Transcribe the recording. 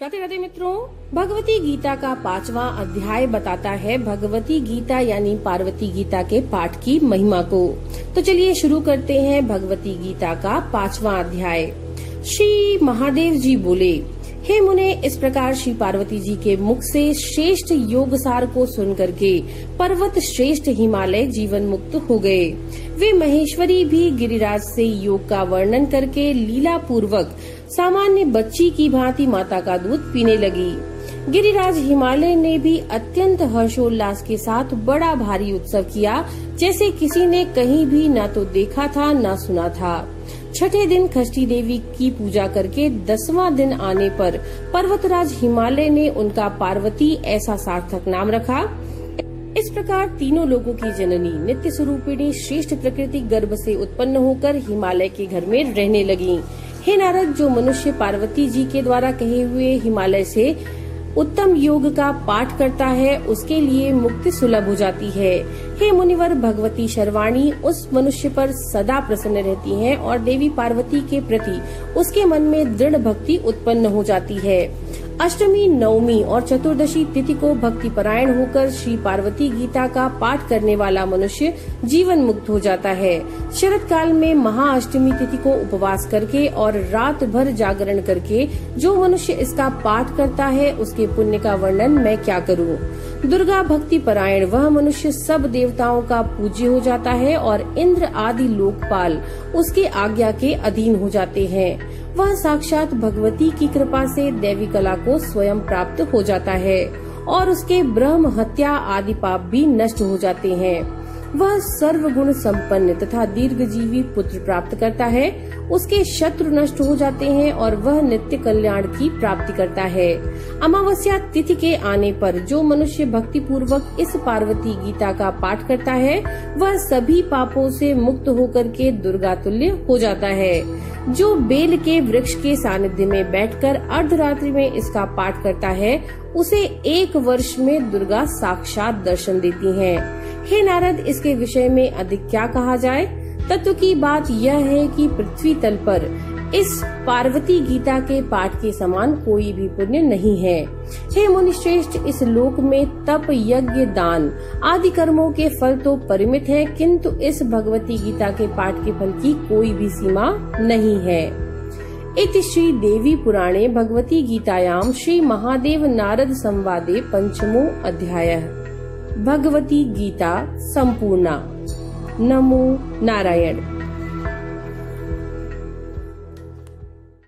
राधे राधे मित्रों, भगवती गीता का पांचवा अध्याय बताता है भगवती गीता यानी पार्वती गीता के पाठ की महिमा को। तो चलिए शुरू करते हैं भगवती गीता का पांचवा अध्याय। श्री महादेव जी बोले, हे मुने, इस प्रकार श्री पार्वती जी के मुख से श्रेष्ठ योग सार को सुन करके पर्वत श्रेष्ठ हिमालय जीवन मुक्त हो गए। वे महेश्वरी भी गिरिराज से योग का वर्णन करके लीला पूर्वक सामान्य बच्ची की भांति माता का दूध पीने लगी। गिरिराज हिमालय ने भी अत्यंत हर्षोल्लास के साथ बड़ा भारी उत्सव किया, जैसे किसी ने कहीं भी न तो देखा था, न सुना था। छठे दिन खष्टी देवी की पूजा करके दसवां दिन आने पर पर्वतराज हिमालय ने उनका पार्वती ऐसा सार्थक नाम रखा। इस प्रकार तीनों लोगों की जननी नित्य स्वरूपिणी श्रेष्ठ प्रकृति गर्भ से उत्पन्न होकर हिमालय के घर में रहने लगी। हे नारद, जो मनुष्य पार्वती जी के द्वारा कहे हुए हिमालय से उत्तम योग का पाठ करता है, उसके लिए मुक्ति सुलभ हो जाती है। हे मुनिवर, भगवती शर्वाणी, उस मनुष्य पर सदा प्रसन्न रहती हैं और देवी पार्वती के प्रति उसके मन में दृढ़ भक्ति उत्पन्न हो जाती है। अष्टमी, नवमी और चतुर्दशी तिथि को भक्ति परायण होकर श्री पार्वती गीता का पाठ करने वाला मनुष्य जीवन मुक्त हो जाता है। शरद काल में महाअष्टमी तिथि को उपवास करके और रात भर जागरण करके जो मनुष्य इसका पाठ करता है, उसके पुण्य का वर्णन मैं क्या करूँ? दुर्गा भक्ति परायण, वह मनुष्य सब देवताओं का पूज्य हो जाता है और इंद्र आदि लोकपाल उसके आज्ञा के अधीन हो जाते हैं। वह साक्षात भगवती की कृपा से देवी कला को स्वयं प्राप्त हो जाता है और उसके ब्रह्म हत्या आदि पाप भी नष्ट हो जाते हैं। वह सर्वगुण संपन्न तथा दीर्घजीवी पुत्र प्राप्त करता है। उसके शत्रु नष्ट हो जाते हैं और वह नित्य कल्याण की प्राप्ति करता है। अमावस्या तिथि के आने पर जो मनुष्य भक्ति पूर्वक इस पार्वती गीता का पाठ करता है, वह सभी पापों से मुक्त होकर के दुर्गा तुल्य हो जाता है। जो बेल के वृक्ष के सानिध्य में बैठकर अर्धरात्रि में इसका पाठ करता है, उसे एक वर्ष में दुर्गा साक्षात दर्शन देती हैं। हे नारद, इसके विषय में अधिक क्या कहा जाए? तत्व की बात यह है कि पृथ्वी तल पर इस पार्वती गीता के पाठ के समान कोई भी पुण्य नहीं है। हे मुनि श्रेष्ठ इस लोक में तप, यज्ञ, दान आदि कर्मों के फल तो परिमित है, किंतु इस भगवती गीता के पाठ के फल की कोई भी सीमा नहीं है। इति श्री देवी पुराणे भगवती गीतायाम श्री महादेव नारद संवादे पंचमो अध्याय। भगवती गीता संपूर्णा. नमो नारायण.